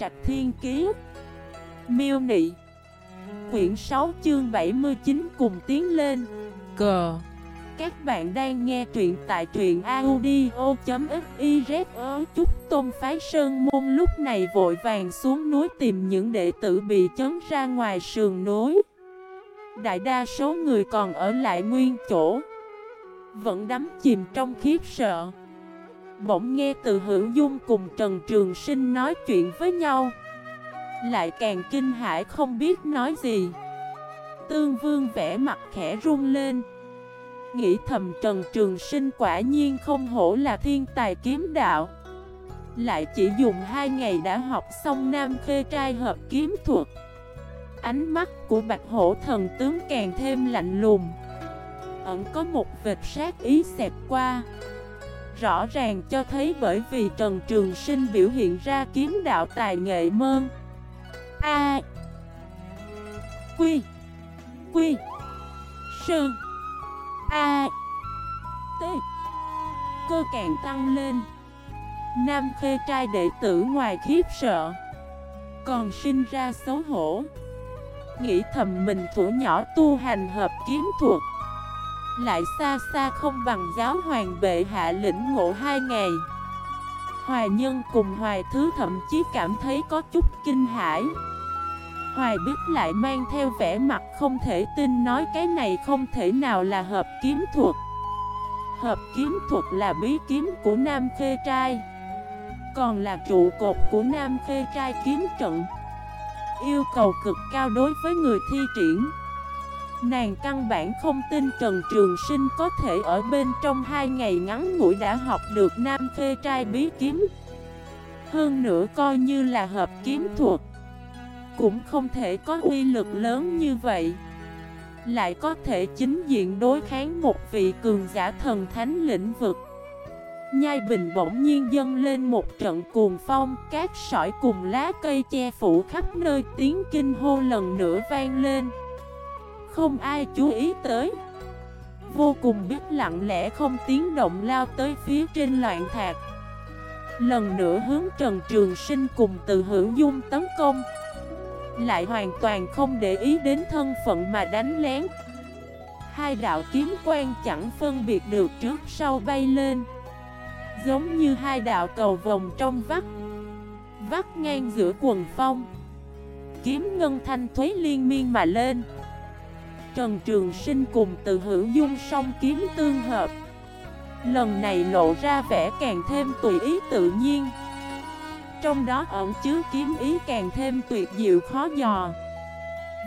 Trạch Thiên Kiế Miêu Nị. Quyển 6 chương 79 cùng tiến lên. Cờ Các bạn đang nghe truyện tại truyện audio.xyz ở Chúc Tôn Phái Sơn Môn lúc này vội vàng xuống núi tìm những đệ tử bị chấn ra ngoài sườn núi. Đại đa số người còn ở lại nguyên chỗ. Vẫn đắm chìm trong khiếp sợ. Bỗng nghe từ hữu dung cùng Trần Trường Sinh nói chuyện với nhau. Lại càng kinh hãi không biết nói gì. Tương vương vẽ mặt khẽ run lên. Nghĩ thầm Trần Trường Sinh quả nhiên không hổ là thiên tài kiếm đạo. Lại chỉ dùng hai ngày đã học xong Nam Khê Trai hợp kiếm thuật. Ánh mắt của Bạch Hổ thần tướng càng thêm lạnh lùng. Ẩn có một vệt sát ý xẹp qua. Rõ ràng cho thấy bởi vì Trần Trường Sinh biểu hiện ra kiếm đạo tài nghệ mơn A. Quy. Quy. Sơn A. T. Cơ càng tăng lên. Nam khê trai đệ tử ngoài khiếp sợ, Còn sinh ra xấu hổ. Nghĩ thầm mình thủ nhỏ tu hành hợp kiếm thuật lại xa xa không bằng giáo hoàng bệ hạ lĩnh ngộ hai ngày. Hoài nhân cùng hoài thứ thậm chí cảm thấy có chút kinh hãi. Hoài biết lại mang theo vẻ mặt không thể tin nói cái này không thể nào là hợp kiếm thuật. Hợp kiếm thuật là bí kiếm của Nam Khê Trai, Còn là trụ cột của Nam Khê Trai kiếm trận. Yêu cầu cực cao đối với người thi triển. Nàng căn bản không tin Trần Trường Sinh có thể ở bên trong hai ngày ngắn ngủi đã học được Nam Khê Trai bí kiếm. Hơn nữa coi như là hợp kiếm thuật, Cũng không thể có uy lực lớn như vậy. Lại có thể chính diện đối kháng một vị cường giả thần thánh lĩnh vực. Nhai bình bỗng nhiên dâng lên một trận cuồng phong, Các sỏi cùng lá cây che phủ khắp nơi, tiếng kinh hô lần nữa vang lên không ai chú ý tới. Vô cùng biết lặng lẽ không tiếng động lao tới phía trên loạn thạc. Lần nữa hướng Trần Trường Sinh cùng từ hữu dung tấn công. Lại hoàn toàn không để ý đến thân phận mà đánh lén. Hai đạo kiếm quan chẳng phân biệt được trước sau bay lên. Giống như hai đạo cầu vòng trong vắt. Vắt ngang giữa quần phong. Kiếm ngân thanh thuế liên miên mà lên. Trần Trường Sinh cùng từ hữu dung song kiếm tương hợp. Lần này lộ ra vẻ càng thêm tùy ý tự nhiên. Trong đó ẩn chứa kiếm ý càng thêm tuyệt diệu khó dò.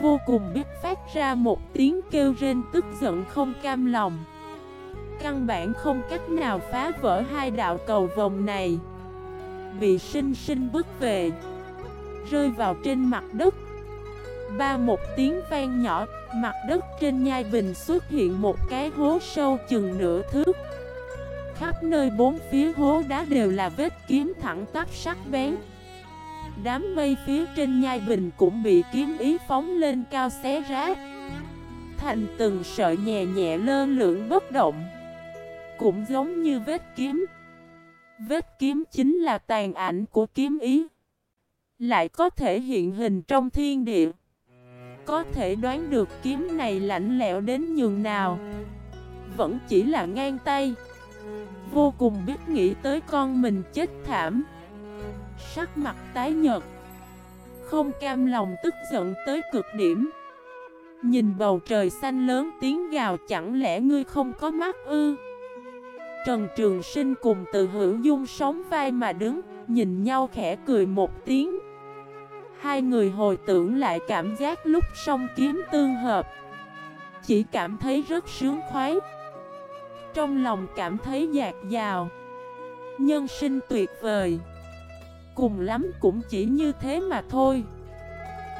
Vô cùng biết phát ra một tiếng kêu rên tức giận không cam lòng. Căn bản không cách nào phá vỡ hai đạo cầu vòng này. Bị sinh sinh bước về, Rơi vào trên mặt đất. Ba một tiếng vang nhỏ, mặt đất trên nhai bình xuất hiện một cái hố sâu chừng nửa thước. Khắp nơi bốn phía hố đá đều là vết kiếm thẳng tắp sắc bén. Đám mây phía trên nhai bình cũng bị kiếm ý phóng lên cao xé rách, Thành từng sợi nhẹ nhẹ lơ lưỡng bất động. Cũng giống như vết kiếm. Vết kiếm chính là tàn ảnh của kiếm ý. Lại có thể hiện hình trong thiên địa có thể đoán được kiếm này lạnh lẽo đến nhường nào. Vẫn chỉ là ngang tay. Vô cùng biết nghĩ tới con mình chết thảm. Sắc mặt tái nhợt. Không cam lòng tức giận tới cực điểm. Nhìn bầu trời xanh lớn tiếng gào chẳng lẽ ngươi không có mắt ư? Trần Trường Sinh cùng từ hữu dung sóng vai mà đứng, Nhìn nhau khẽ cười một tiếng. Hai người hồi tưởng lại cảm giác lúc song kiếm tương hợp. Chỉ cảm thấy rất sướng khoái. Trong lòng cảm thấy dạt dào. Nhân sinh tuyệt vời. Cùng lắm cũng chỉ như thế mà thôi.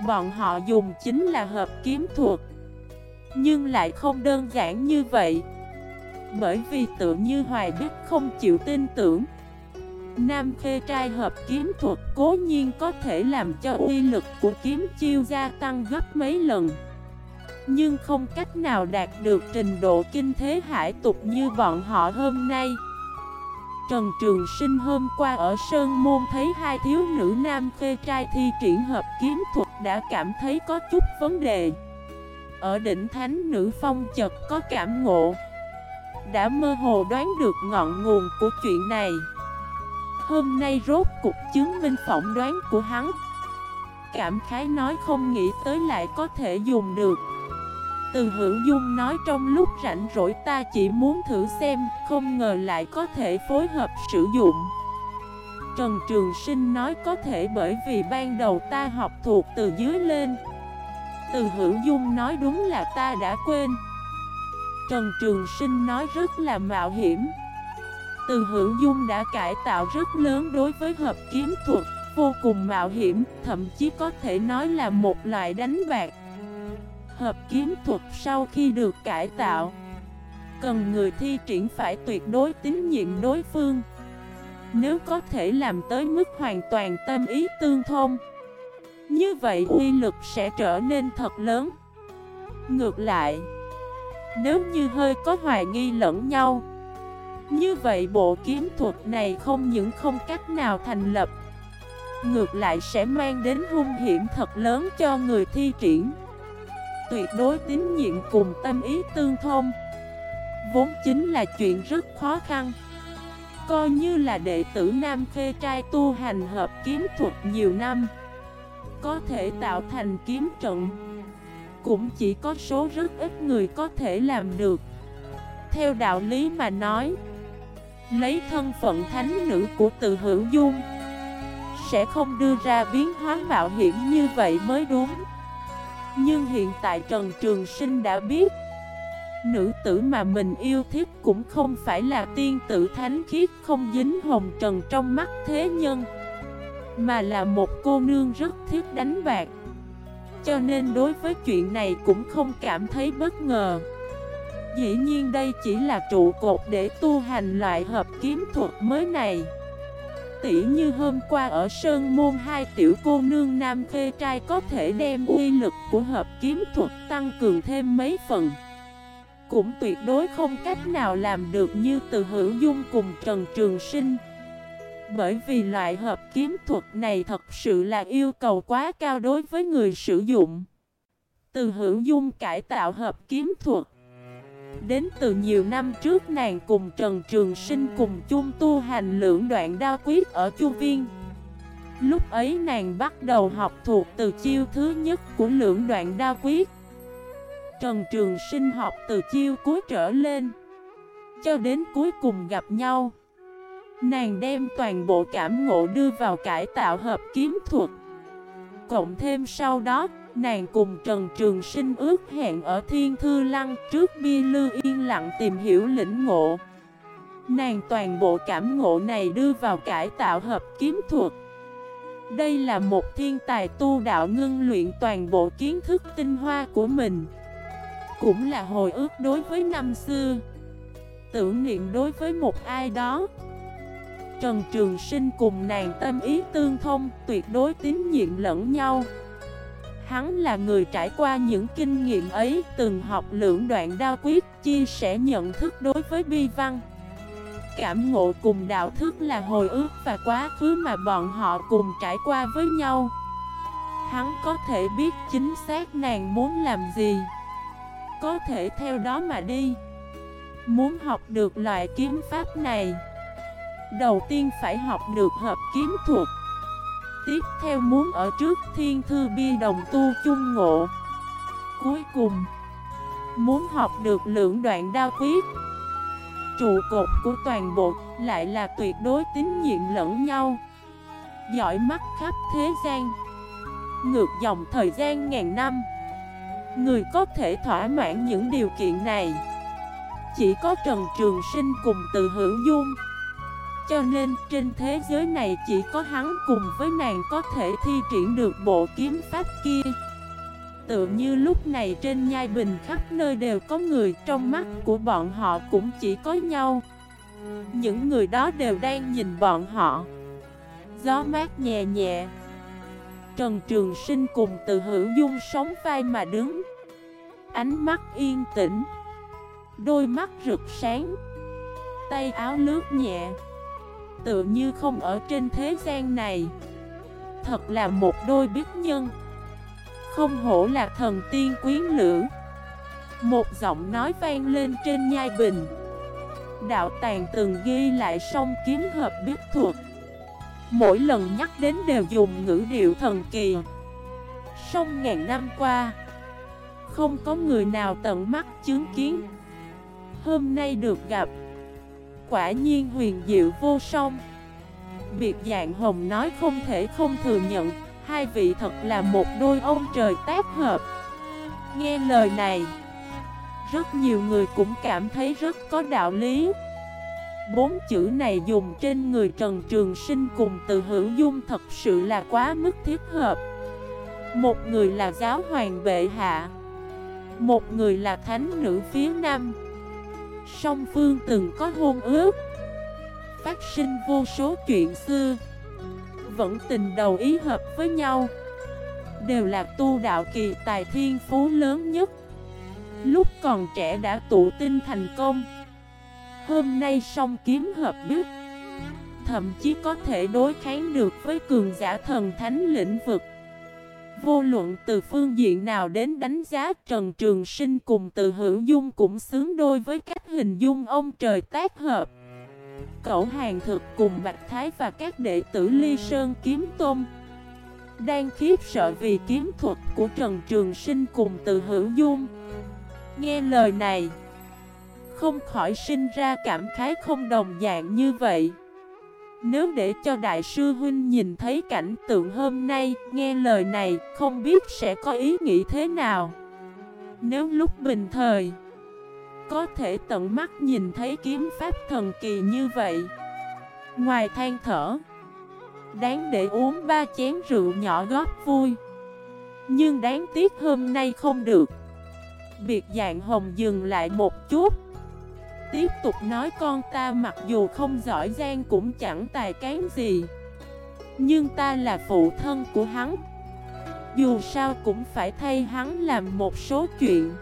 Bọn họ dùng chính là hợp kiếm thuật. Nhưng lại không đơn giản như vậy. Bởi vì tự như Hoài Đức không chịu tin tưởng. Nam khê trai hợp kiếm thuật cố nhiên có thể làm cho uy lực của kiếm chiêu gia tăng gấp mấy lần. Nhưng không cách nào đạt được trình độ kinh thế hải tục như bọn họ hôm nay. Trần Trường Sinh hôm qua ở Sơn Môn thấy hai thiếu nữ nam khê trai thi triển hợp kiếm thuật đã cảm thấy có chút vấn đề. Ở đỉnh thánh nữ phong chật có cảm ngộ. Đã mơ hồ đoán được ngọn nguồn của chuyện này. Hôm nay rốt cục chứng minh phỏng đoán của hắn. Cảm khái nói không nghĩ tới lại có thể dùng được. Từ hữu dung nói trong lúc rảnh rỗi ta chỉ muốn thử xem, Không ngờ lại có thể phối hợp sử dụng. Trần Trường Sinh nói có thể bởi vì ban đầu ta học thuộc từ dưới lên. Từ hữu dung nói đúng là ta đã quên. Trần Trường Sinh nói rất là mạo hiểm. Từ hữu dung đã cải tạo rất lớn đối với hợp kiếm thuật Vô cùng mạo hiểm, thậm chí có thể nói là một loại đánh bạc. Hợp kiếm thuật sau khi được cải tạo Cần người thi triển phải tuyệt đối tín nhiệm đối phương. Nếu có thể làm tới mức hoàn toàn tâm ý tương thông như vậy uy lực sẽ trở nên thật lớn. Ngược lại Nếu như hơi có hoài nghi lẫn nhau như vậy bộ kiếm thuật này không những không cách nào thành lập, Ngược lại sẽ mang đến hung hiểm thật lớn cho người thi triển. Tuyệt đối tín nhiệm cùng tâm ý tương thông. Vốn chính là chuyện rất khó khăn. Coi như là đệ tử Nam Khê trai tu hành hợp kiếm thuật nhiều năm, có thể tạo thành kiếm trận, Cũng chỉ có số rất ít người có thể làm được. Theo đạo lý mà nói Lấy thân phận thánh nữ của từ hữu dung. Sẽ không đưa ra biến hóa mạo hiểm như vậy mới đúng. Nhưng hiện tại Trần Trường Sinh đã biết, Nữ tử mà mình yêu thích cũng không phải là tiên tử thánh khiết không dính hồng trần trong mắt thế nhân, mà là một cô nương rất thích đánh bạc. Cho nên đối với chuyện này cũng không cảm thấy bất ngờ. Dĩ nhiên đây chỉ là trụ cột để tu hành loại hợp kiếm thuật mới này Tỉ như hôm qua ở Sơn Môn, hai tiểu cô nương nam khê trai có thể đem uy lực của hợp kiếm thuật tăng cường thêm mấy phần Cũng tuyệt đối không cách nào làm được như từ hữu dung cùng Trần Trường Sinh bởi vì loại hợp kiếm thuật này thật sự là yêu cầu quá cao đối với người sử dụng. Từ hữu dung cải tạo hợp kiếm thuật. Đến từ nhiều năm trước nàng cùng Trần Trường Sinh cùng chung tu hành lưỡng đoạn đa quyết ở Chu Viên. Lúc ấy nàng bắt đầu học thuộc từ chiêu thứ nhất của lưỡng đoạn đa quyết. Trần Trường Sinh học từ chiêu cuối trở lên. Cho đến cuối cùng gặp nhau. Nàng đem toàn bộ cảm ngộ đưa vào cải tạo hợp kiếm thuật Cộng thêm sau đó, nàng cùng Trần Trường Sinh ước hẹn ở Thiên Thư Lăng trước Bi Lư yên lặng tìm hiểu lĩnh ngộ. Nàng toàn bộ cảm ngộ này đưa vào cải tạo hợp kiếm thuật. Đây là một thiên tài tu đạo ngưng luyện toàn bộ kiến thức tinh hoa của mình. Cũng là hồi ước đối với năm xưa. Tưởng niệm đối với một ai đó. Trần Trường Sinh cùng nàng tâm ý tương thông, tuyệt đối tín nhiệm lẫn nhau. Hắn là người trải qua những kinh nghiệm ấy, từng học lưỡng đoạn đao quyết, chia sẻ nhận thức đối với bi văn. Cảm ngộ cùng đạo thức là hồi ước và quá khứ mà bọn họ cùng trải qua với nhau. Hắn có thể biết chính xác nàng muốn làm gì. Có thể theo đó mà đi. Muốn học được loại kiếm pháp này Đầu tiên phải học được hợp kiếm thuật Tiếp theo muốn ở trước thiên thư bi đồng tu chung ngộ. Cuối cùng, Muốn học được lượng đoạn đao quyết. Trụ cột của toàn bộ lại là tuyệt đối tín nhiệm lẫn nhau. Giỏi mắt khắp thế gian, Ngược dòng thời gian ngàn năm. Người có thể thỏa mãn những điều kiện này. Chỉ có Trần Trường Sinh cùng từ hữu dung cho nên trên thế giới này chỉ có hắn cùng với nàng có thể thi triển được bộ kiếm pháp kia. Tự như lúc này trên nhai bình khắp nơi đều có người, Trong mắt của bọn họ cũng chỉ có nhau. Những người đó đều đang nhìn bọn họ. Gió mát nhẹ nhẹ. Trần Trường Sinh cùng từ hữu dung sống vai mà đứng. Ánh mắt yên tĩnh. Đôi mắt rực sáng. Tay áo lướt nhẹ. Tự như không ở trên thế gian này. Thật là một đôi biết nhân. Không hổ là thần tiên quyến lữ. Một giọng nói vang lên trên nhai bình. Đạo tàng từng ghi lại song kiếm hợp biết thuật. Mỗi lần nhắc đến đều dùng ngữ điệu thần kỳ. Sông ngàn năm qua, Không có người nào tận mắt chứng kiến. Hôm nay được gặp Quả nhiên huyền diệu vô song. Biệt dạng hồng nói không thể không thừa nhận, Hai vị thật là một đôi ông trời tác hợp. Nghe lời này, Rất nhiều người cũng cảm thấy rất có đạo lý. Bốn chữ này dùng trên người Trần Trường Sinh cùng từ hữu dung thật sự là quá mức thiết hợp. Một người là giáo hoàng bệ hạ, Một người là thánh nữ phía nam. Song phương từng có hôn ước. Phát sinh vô số chuyện xưa. Vẫn tình đầu ý hợp với nhau. Đều là tu đạo kỳ tài thiên phú lớn nhất. Lúc còn trẻ đã tụ tinh thành công. Hôm nay song kiếm hợp biết Thậm chí có thể đối kháng được với cường giả thần thánh lĩnh vực. Vô luận từ phương diện nào đến đánh giá, Trần Trường Sinh cùng từ hữu dung cũng xứng đôi với cách hình dung ông trời tác hợp. Cậu hàng thực cùng Bạch Thái và các đệ tử Ly Sơn Kiếm Tôn Đang khiếp sợ vì kiếm thuật của Trần Trường Sinh cùng từ hữu dung. Nghe lời này, Không khỏi sinh ra cảm khái không đồng dạng như vậy nếu để cho Đại sư Huynh nhìn thấy cảnh tượng hôm nay, nghe lời này, không biết sẽ có ý nghĩ thế nào. Nếu lúc bình thời, có thể tận mắt nhìn thấy kiếm pháp thần kỳ như vậy. Ngoài than thở, đáng để uống ba chén rượu nhỏ góp vui. Nhưng đáng tiếc hôm nay không được. Biệt dạng hồng dừng lại một chút Tiếp tục nói con ta mặc dù không giỏi giang cũng chẳng tài cán gì. Nhưng ta là phụ thân của hắn. Dù sao cũng phải thay hắn làm một số chuyện.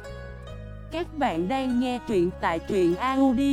Các bạn đang nghe truyện tại truyện audio.fif